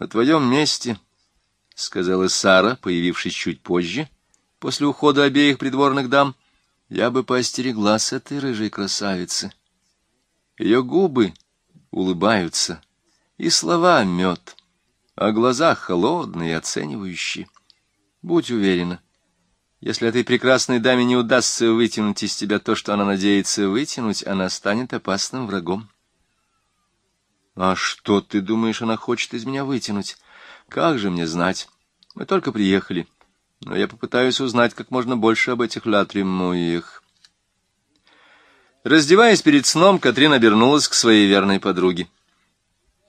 На твоем месте, — сказала Сара, появившись чуть позже, после ухода обеих придворных дам, — я бы поостереглась этой рыжей красавицы. Ее губы улыбаются, и слова мед, а глаза холодные, оценивающие. Будь уверена, если этой прекрасной даме не удастся вытянуть из тебя то, что она надеется вытянуть, она станет опасным врагом. А что, ты думаешь, она хочет из меня вытянуть? Как же мне знать? Мы только приехали. Но я попытаюсь узнать как можно больше об этих латримуях. Раздеваясь перед сном, Катрин обернулась к своей верной подруге.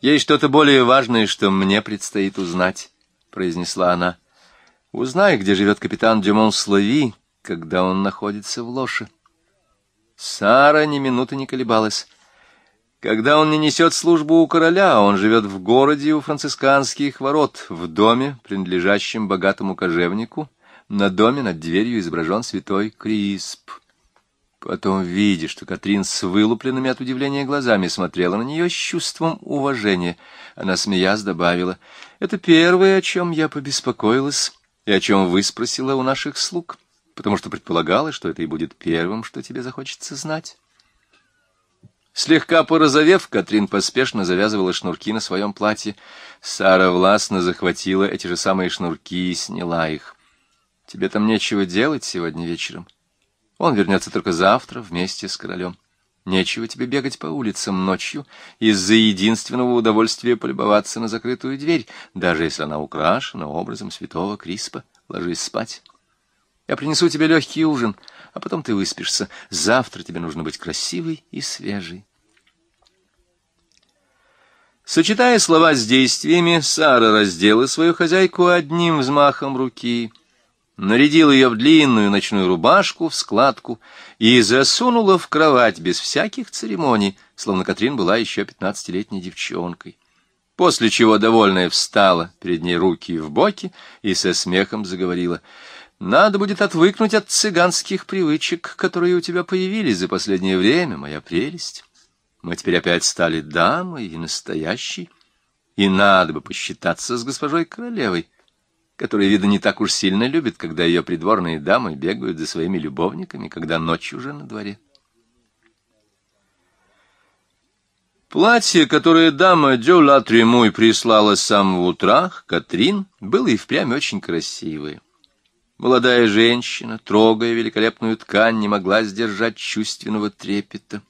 «Есть что-то более важное, что мне предстоит узнать», — произнесла она. «Узнай, где живет капитан Дюмон Слави, когда он находится в ложе». Сара ни минуты не колебалась. Когда он не несет службу у короля, он живет в городе у францисканских ворот, в доме, принадлежащем богатому кожевнику. На доме над дверью изображен святой Крисп. Потом, видя, что Катрин с вылупленными от удивления глазами смотрела на нее с чувством уважения, она, смеясь, добавила, «Это первое, о чем я побеспокоилась и о чем выспросила у наших слуг, потому что предполагала, что это и будет первым, что тебе захочется знать». Слегка порозовев, Катрин поспешно завязывала шнурки на своем платье. Сара властно захватила эти же самые шнурки и сняла их. «Тебе там нечего делать сегодня вечером. Он вернется только завтра вместе с королем. Нечего тебе бегать по улицам ночью из-за единственного удовольствия полюбоваться на закрытую дверь, даже если она украшена образом святого Криспа. Ложись спать. Я принесу тебе легкий ужин» а потом ты выспишься. Завтра тебе нужно быть красивой и свежей. Сочетая слова с действиями, Сара раздела свою хозяйку одним взмахом руки, нарядила ее в длинную ночную рубашку в складку и засунула в кровать без всяких церемоний, словно Катрин была еще пятнадцатилетней девчонкой. После чего довольная встала перед ней руки в боки и со смехом заговорила — надо будет отвыкнуть от цыганских привычек, которые у тебя появились за последнее время, моя прелесть. Мы теперь опять стали дамой и настоящей, и надо бы посчитаться с госпожой королевой, которая, видно, не так уж сильно любит, когда ее придворные дамы бегают за своими любовниками, когда ночь уже на дворе. Платье, которое дама Дю Латремуй прислала с самого утра, Катрин, было и впрямь очень красивое. Молодая женщина, трогая великолепную ткань, не могла сдержать чувственного трепета.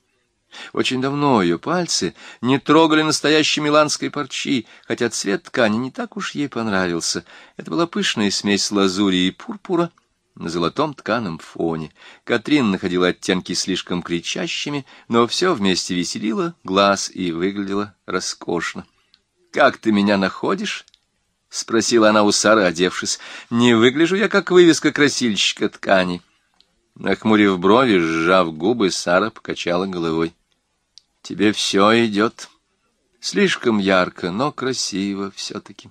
Очень давно ее пальцы не трогали настоящей миланской парчи, хотя цвет ткани не так уж ей понравился. Это была пышная смесь лазури и пурпура на золотом тканом фоне. Катрин находила оттенки слишком кричащими, но все вместе веселило глаз и выглядело роскошно. «Как ты меня находишь?» — спросила она у Сары, одевшись. — Не выгляжу я, как вывеска красильщика ткани. Нахмурив брови, сжав губы, Сара покачала головой. — Тебе все идет. Слишком ярко, но красиво все-таки.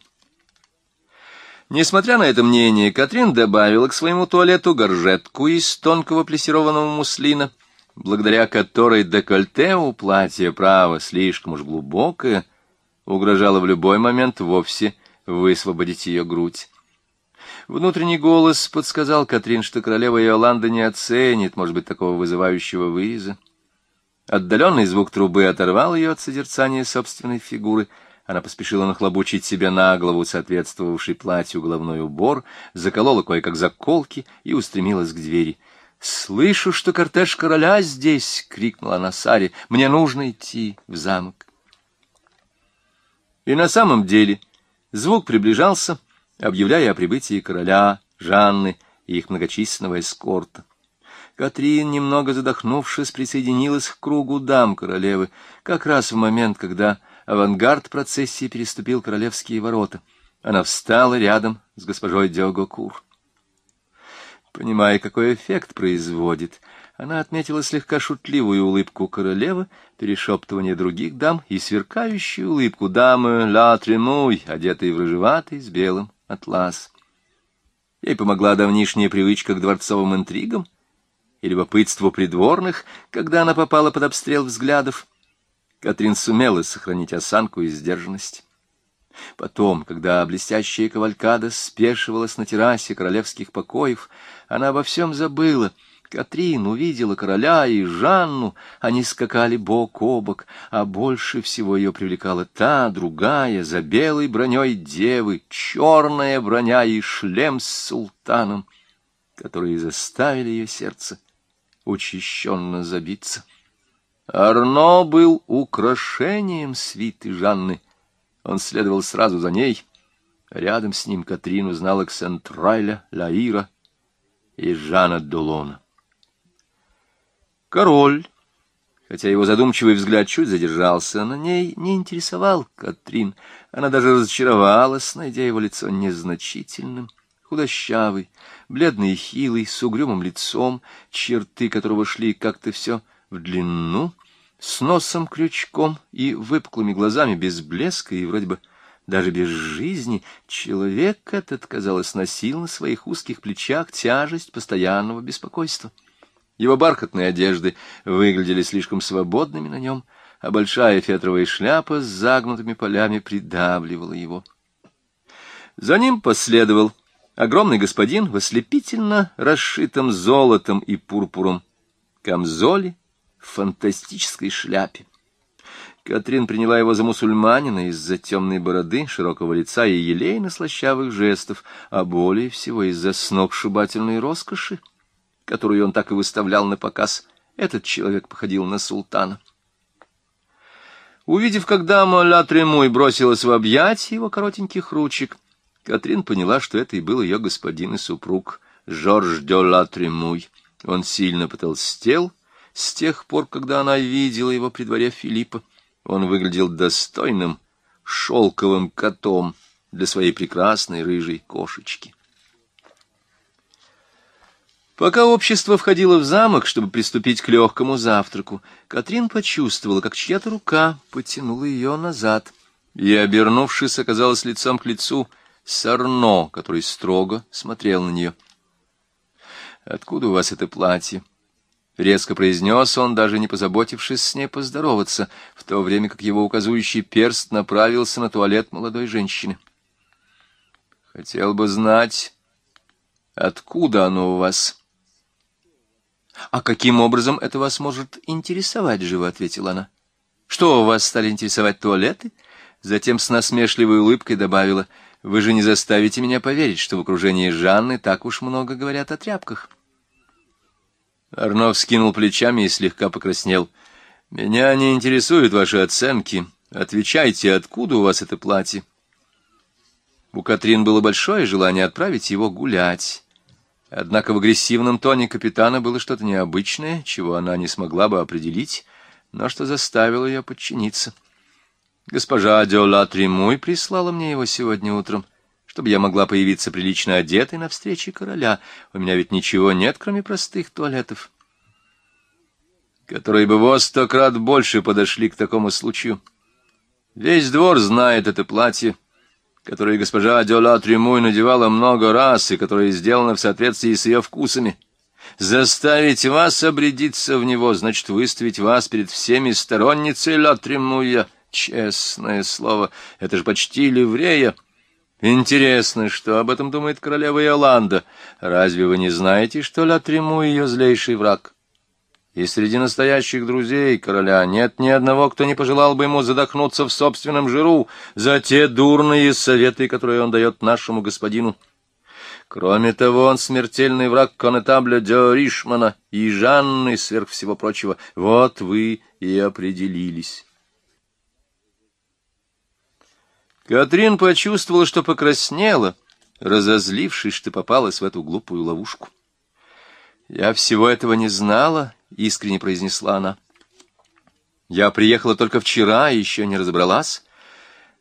Несмотря на это мнение, Катрин добавила к своему туалету горжетку из тонкого плессированного муслина, благодаря которой декольте у платья, право, слишком уж глубокое, угрожало в любой момент вовсе высвободить ее грудь. Внутренний голос подсказал Катрин, что королева Иоланда не оценит, может быть, такого вызывающего выреза. Отдаленный звук трубы оторвал ее от созерцания собственной фигуры. Она поспешила нахлобучить себе на голову соответствовавший платью головной убор, заколола кое-как заколки и устремилась к двери. «Слышу, что кортеж короля здесь!» — крикнула она Саре. «Мне нужно идти в замок». И на самом деле... Звук приближался, объявляя о прибытии короля, Жанны и их многочисленного эскорта. Катрин, немного задохнувшись, присоединилась к кругу дам королевы, как раз в момент, когда авангард процессии переступил королевские ворота. Она встала рядом с госпожой Диогокур. Понимая, какой эффект производит, она отметила слегка шутливую улыбку королевы, перешептывание других дам и сверкающую улыбку дамы Ла Тремуй, одетой в рыжеватый с белым атлас. Ей помогла давнишняя привычка к дворцовым интригам и любопытству придворных, когда она попала под обстрел взглядов. Катрин сумела сохранить осанку и сдержанность. Потом, когда блестящая кавалькада спешивалась на террасе королевских покоев, она обо всем забыла. Катрин увидела короля и Жанну, они скакали бок о бок, а больше всего ее привлекала та, другая, за белой броней девы, черная броня и шлем с султаном, которые заставили ее сердце учащенно забиться. Арно был украшением свиты Жанны — он следовал сразу за ней. Рядом с ним Катрин узнала Ксентрайля, Лаира и Жана Дулона. Король, хотя его задумчивый взгляд чуть задержался на ней, не интересовал Катрин. Она даже разочаровалась, найдя его лицо незначительным, худощавый, бледный и хилый, с угрюмым лицом, черты которого шли как-то все в длину — с носом крючком и выпуклыми глазами без блеска и вроде бы даже без жизни, человек этот, казалось, носил на своих узких плечах тяжесть постоянного беспокойства. Его бархатные одежды выглядели слишком свободными на нем, а большая фетровая шляпа с загнутыми полями придавливала его. За ним последовал огромный господин в ослепительно расшитом золотом и пурпуром камзоле в фантастической шляпе. Катрин приняла его за мусульманина из-за темной бороды, широкого лица и елейно-слащавых жестов, а более всего из-за сногсшибательной роскоши, которую он так и выставлял на показ. Этот человек походил на султана. Увидев, как дама Ля Тремуй бросилась в объятия его коротеньких ручек, Катрин поняла, что это и был ее господин и супруг Жорж де Ла Тремуй. Он сильно потолстел, с тех пор, когда она видела его при дворе Филиппа, он выглядел достойным шелковым котом для своей прекрасной рыжей кошечки. Пока общество входило в замок, чтобы приступить к легкому завтраку, Катрин почувствовала, как чья-то рука потянула ее назад, и, обернувшись, оказалась лицом к лицу Сарно, который строго смотрел на нее. «Откуда у вас это платье?» Резко произнес он, даже не позаботившись с ней поздороваться, в то время как его указующий перст направился на туалет молодой женщины. «Хотел бы знать, откуда оно у вас?» «А каким образом это вас может интересовать?» — живо ответила она. «Что, у вас стали интересовать туалеты?» Затем с насмешливой улыбкой добавила, «Вы же не заставите меня поверить, что в окружении Жанны так уж много говорят о тряпках». Арнов скинул плечами и слегка покраснел. «Меня не интересуют ваши оценки. Отвечайте, откуда у вас это платье?» У Катрин было большое желание отправить его гулять. Однако в агрессивном тоне капитана было что-то необычное, чего она не смогла бы определить, но что заставило ее подчиниться. Госпожа Диола Тремуй прислала мне его сегодня утром, чтобы я могла появиться прилично одетой на встрече короля. У меня ведь ничего нет, кроме простых туалетов, которые бы во сто крат больше подошли к такому случаю. Весь двор знает это платье, которое госпожа Дюла Тремуй надевала много раз и которое сделано в соответствии с ее вкусами. Заставить вас обрядиться в него, значит, выставить вас перед всеми сторонницей Ла Тремуя. Честное слово, это же почти ливрея. Интересно, что об этом думает королева Иоланда. Разве вы не знаете, что Ля Трему ее злейший враг? И среди настоящих друзей короля нет ни одного, кто не пожелал бы ему задохнуться в собственном жиру за те дурные советы, которые он дает нашему господину. Кроме того, он смертельный враг конетабля Дё Ришмана и Жанны, сверх всего прочего. Вот вы и определились. Катрин почувствовала, что покраснела, разозлившись, что попалась в эту глупую ловушку. «Я всего этого не знала», — искренне произнесла она. «Я приехала только вчера и еще не разобралась.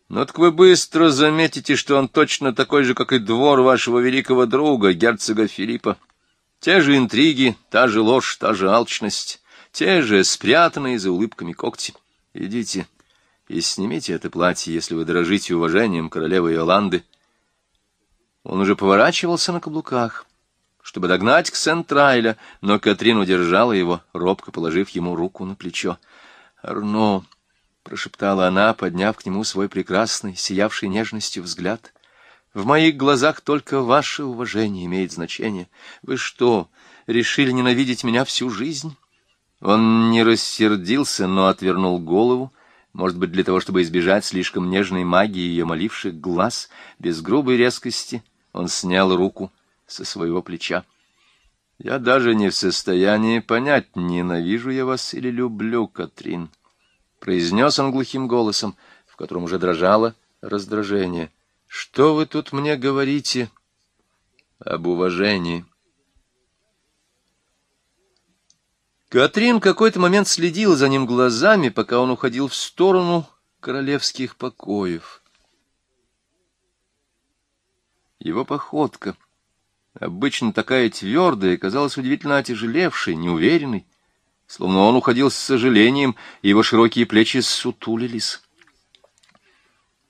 Но так вы быстро заметите, что он точно такой же, как и двор вашего великого друга, герцога Филиппа. Те же интриги, та же ложь, та же алчность, те же спрятанные за улыбками когти. Идите» и снимите это платье, если вы дорожите уважением королевы Иоланды. Он уже поворачивался на каблуках, чтобы догнать к Сентрайля, но Катрин удержала его, робко положив ему руку на плечо. — Арно, — прошептала она, подняв к нему свой прекрасный, сиявший нежностью взгляд. В моих глазах только ваше уважение имеет значение. Вы что, решили ненавидеть меня всю жизнь? Он не рассердился, но отвернул голову, может быть, для того, чтобы избежать слишком нежной магии ее моливших глаз, без грубой резкости он снял руку со своего плеча. Я даже не в состоянии понять, ненавижу я вас или люблю, Катрин. Произнес он глухим голосом, в котором уже дрожало раздражение. Что вы тут мне говорите об уважении? Катрин какой-то момент следила за ним глазами, пока он уходил в сторону королевских покоев. Его походка — обычно такая твердая, казалась удивительно отяжелевшей, неуверенной, словно он уходил с сожалением, и его широкие плечи сутулились.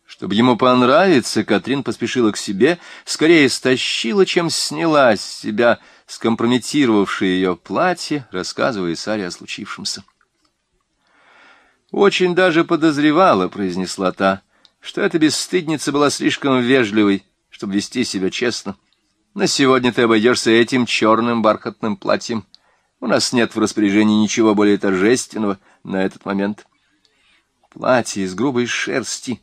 Чтобы ему понравиться, Катрин поспешила к себе, скорее стащила, чем сняла с себя скомпрометировавшее ее платье, рассказывая Саре о случившемся. «Очень даже подозревала», — произнесла та, — «что эта бесстыдница была слишком вежливой, чтобы вести себя честно». На сегодня ты обойдешься этим черным бархатным платьем. У нас нет в распоряжении ничего более торжественного на этот момент. Платье из грубой шерсти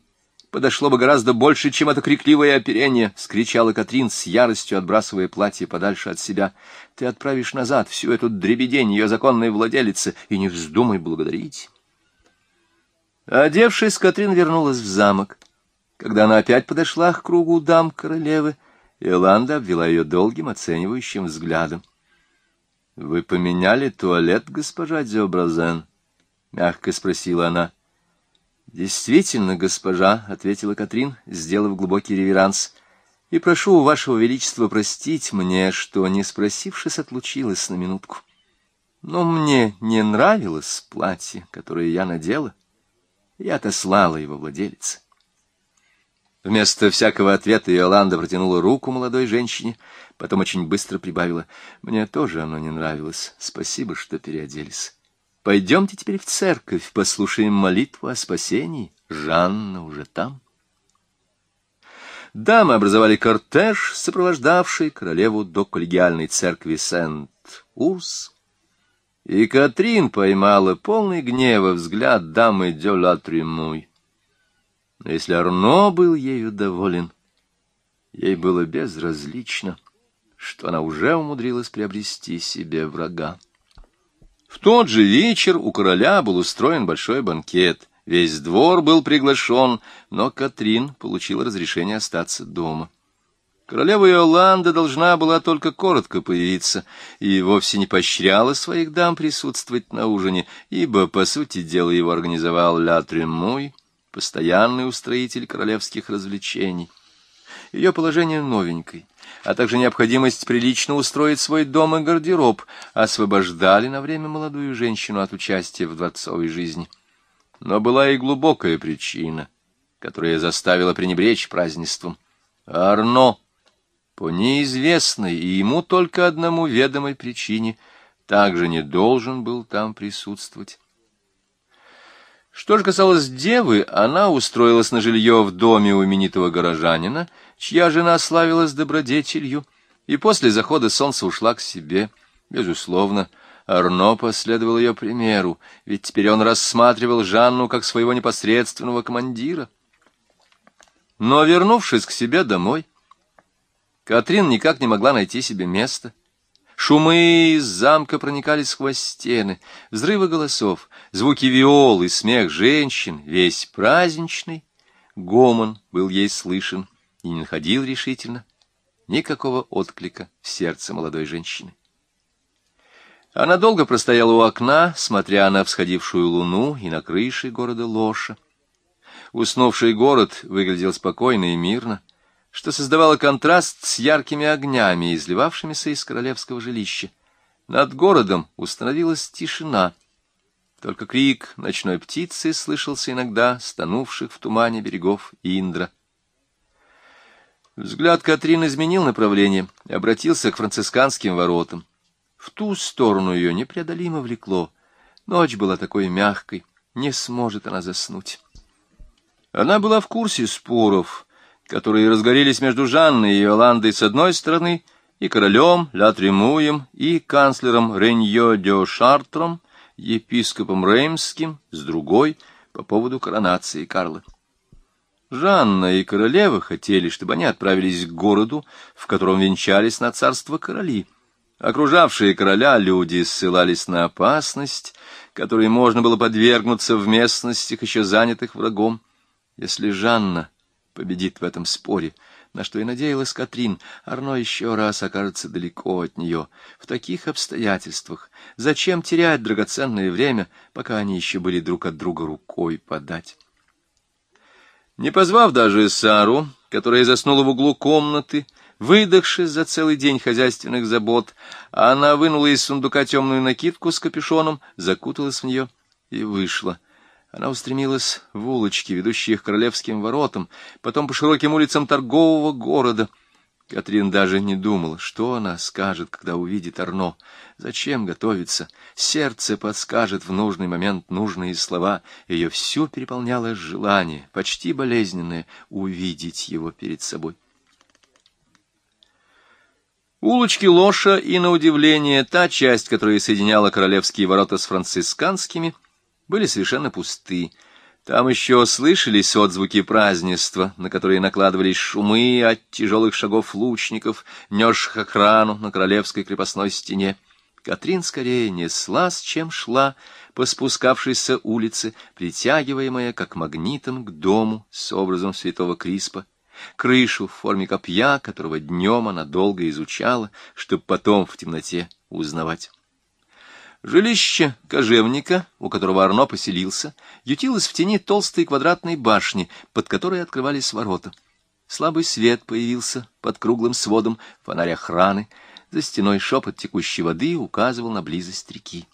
подошло бы гораздо больше, чем это крикливое оперение, — скричала Катрин с яростью, отбрасывая платье подальше от себя. Ты отправишь назад всю эту дребедень ее законной владелицы и не вздумай благодарить. Одевшись, Катрин вернулась в замок. Когда она опять подошла к кругу дам королевы, — Иоланда обвела ее долгим оценивающим взглядом. — Вы поменяли туалет, госпожа Дзеобразен? — мягко спросила она. — Действительно, госпожа, — ответила Катрин, сделав глубокий реверанс. — И прошу у вашего величества простить мне, что, не спросившись, отлучилась на минутку. Но мне не нравилось платье, которое я надела. Я отослала его владелице. Вместо всякого ответа Иоланда протянула руку молодой женщине, потом очень быстро прибавила. Мне тоже оно не нравилось. Спасибо, что переоделись. Пойдемте теперь в церковь, послушаем молитву о спасении. Жанна уже там. Дамы образовали кортеж, сопровождавший королеву до коллегиальной церкви Сент-Урс. И Катрин поймала полный гнева взгляд дамы Дё Ла Тремуй. Но если Арно был ею доволен, ей было безразлично, что она уже умудрилась приобрести себе врага. Тот же вечер у короля был устроен большой банкет. Весь двор был приглашен, но Катрин получила разрешение остаться дома. Королева Иоланда должна была только коротко появиться и вовсе не поощряла своих дам присутствовать на ужине, ибо, по сути дела, его организовал Ля Тремуй, постоянный устроитель королевских развлечений. Ее положение новенькой, а также необходимость прилично устроить свой дом и гардероб освобождали на время молодую женщину от участия в дворцовой жизни. Но была и глубокая причина, которая заставила пренебречь празднеством. Арно, по неизвестной и ему только одному ведомой причине, также не должен был там присутствовать. Что же касалось девы, она устроилась на жилье в доме у именитого горожанина, чья жена славилась добродетелью, и после захода солнца ушла к себе. Безусловно, Арно последовал ее примеру, ведь теперь он рассматривал Жанну как своего непосредственного командира. Но, вернувшись к себе домой, Катрин никак не могла найти себе места — Шумы из замка проникали сквозь стены, взрывы голосов, звуки виол и смех женщин, весь праздничный. Гомон был ей слышен и не находил решительно никакого отклика в сердце молодой женщины. Она долго простояла у окна, смотря на всходившую луну и на крыши города Лоша. Уснувший город выглядел спокойно и мирно что создавало контраст с яркими огнями, изливавшимися из королевского жилища. Над городом установилась тишина. Только крик ночной птицы слышался иногда, стонувших в тумане берегов Индра. Взгляд Катрин изменил направление и обратился к францисканским воротам. В ту сторону ее непреодолимо влекло. Ночь была такой мягкой, не сможет она заснуть. Она была в курсе споров, которые разгорелись между Жанной и Иоландой с одной стороны и королем Ля Тремуем и канцлером Реньо де Шартром, епископом Реймским, с другой, по поводу коронации Карла. Жанна и королева хотели, чтобы они отправились к городу, в котором венчались на царство короли. Окружавшие короля люди ссылались на опасность, которой можно было подвергнуться в местностях, еще занятых врагом. Если Жанна победит в этом споре, на что и надеялась Катрин, Арно еще раз окажется далеко от нее. В таких обстоятельствах зачем терять драгоценное время, пока они еще были друг от друга рукой подать? Не позвав даже Сару, которая заснула в углу комнаты, выдохшись за целый день хозяйственных забот, она вынула из сундука темную накидку с капюшоном, закуталась в нее и вышла. Она устремилась в улочки, ведущие к королевским воротам, потом по широким улицам торгового города — Катрин даже не думала, что она скажет, когда увидит Арно. Зачем готовиться? Сердце подскажет в нужный момент нужные слова. Ее все переполняло желание, почти болезненное, увидеть его перед собой. Улочки Лоша и, на удивление, та часть, которая соединяла королевские ворота с францисканскими, были совершенно пусты. Там еще слышались отзвуки празднества, на которые накладывались шумы от тяжелых шагов лучников, несших охрану на королевской крепостной стене. Катрин скорее неслась, чем шла по спускавшейся улице, притягиваемая как магнитом к дому с образом святого Криспа, крышу в форме копья, которого днем она долго изучала, чтобы потом в темноте узнавать. Жилище кожевника, у которого Арно поселился, ютилось в тени толстой квадратной башни, под которой открывались ворота. Слабый свет появился под круглым сводом, фонарь охраны. За стеной шепот текущей воды указывал на близость реки.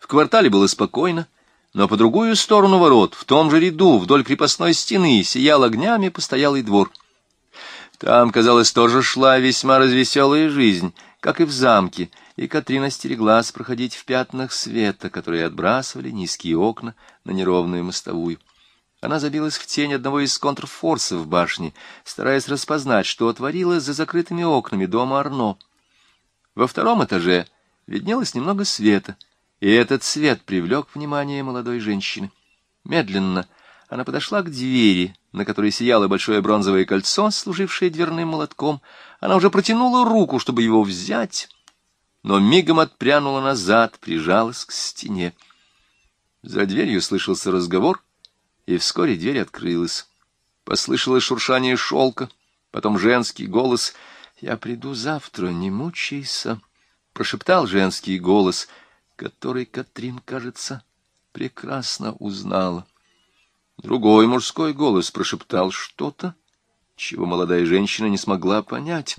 В квартале было спокойно, но по другую сторону ворот, в том же ряду, вдоль крепостной стены, сиял огнями постоялый двор. Там, казалось, тоже шла весьма развеселая жизнь, как и в замке — и Катрина стереглась проходить в пятнах света, которые отбрасывали низкие окна на неровную мостовую. Она забилась в тень одного из контрфорсов башни, стараясь распознать, что отворилось за закрытыми окнами дома Арно. Во втором этаже виднелось немного света, и этот свет привлек внимание молодой женщины. Медленно она подошла к двери, на которой сияло большое бронзовое кольцо, служившее дверным молотком. Она уже протянула руку, чтобы его взять, но мигом отпрянула назад, прижалась к стене. За дверью слышался разговор, и вскоре дверь открылась. Послышалось шуршание шелка, потом женский голос. «Я приду завтра, не мучайся», — прошептал женский голос, который Катрин, кажется, прекрасно узнала. Другой мужской голос прошептал что-то, чего молодая женщина не смогла понять.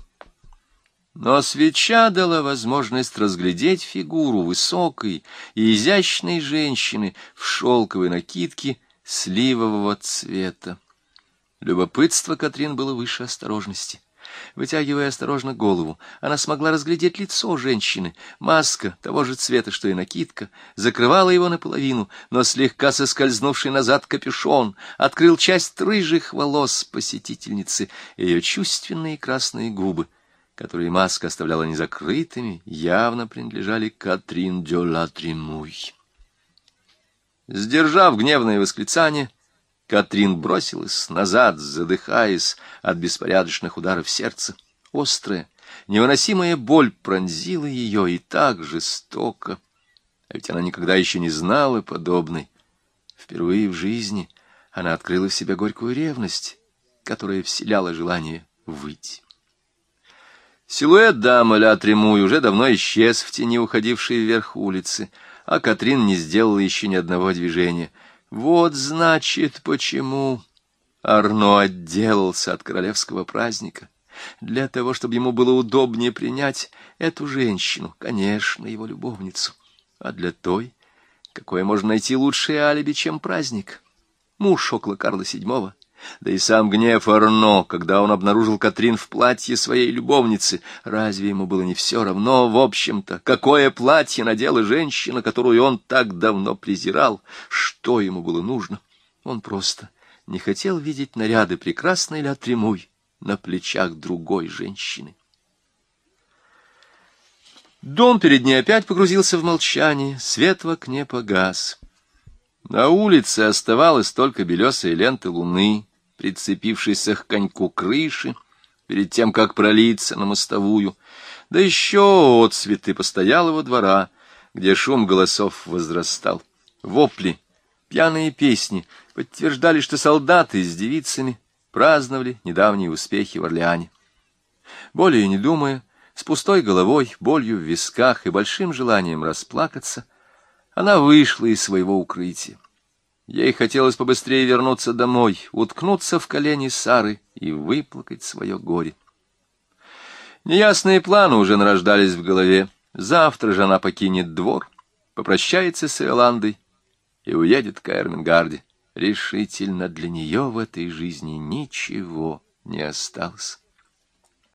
Но свеча дала возможность разглядеть фигуру высокой и изящной женщины в шелковой накидке сливового цвета. Любопытство Катрин было выше осторожности. Вытягивая осторожно голову, она смогла разглядеть лицо женщины. Маска того же цвета, что и накидка, закрывала его наполовину, но слегка соскользнувший назад капюшон открыл часть рыжих волос посетительницы, ее чувственные красные губы которые маска оставляла незакрытыми, явно принадлежали Катрин де ла Тремуй. Сдержав гневное восклицание, Катрин бросилась назад, задыхаясь от беспорядочных ударов сердца. Острая, невыносимая боль пронзила ее и так жестоко. А ведь она никогда еще не знала подобной. Впервые в жизни она открыла в себе горькую ревность, которая вселяла желание выйти. Силуэт дамы Ля Тремуй уже давно исчез в тени уходившей вверх улицы, а Катрин не сделала еще ни одного движения. Вот, значит, почему Арно отделался от королевского праздника. Для того, чтобы ему было удобнее принять эту женщину, конечно, его любовницу. А для той, какое можно найти лучшее алиби, чем праздник. Муж около Карла VII — Да и сам гнев Арно, когда он обнаружил Катрин в платье своей любовницы, разве ему было не все равно, в общем-то, какое платье надела женщина, которую он так давно презирал, что ему было нужно? Он просто не хотел видеть наряды прекрасной Ля Тремуй на плечах другой женщины. Дом перед ней опять погрузился в молчание, свет в окне погас. На улице оставалась только белесая лента луны, прицепившийся к коньку крыши, перед тем, как пролиться на мостовую, да еще отцветы постоялого двора, где шум голосов возрастал. Вопли, пьяные песни подтверждали, что солдаты с девицами праздновали недавние успехи в Орлеане. Более не думая, с пустой головой, болью в висках и большим желанием расплакаться, она вышла из своего укрытия. Ей хотелось побыстрее вернуться домой, уткнуться в колени Сары и выплакать свое горе. Неясные планы уже нарождались в голове. Завтра же она покинет двор, попрощается с Иоландой и уедет к Эрмингарде. Решительно для нее в этой жизни ничего не осталось.